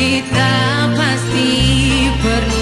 kita pasti perlu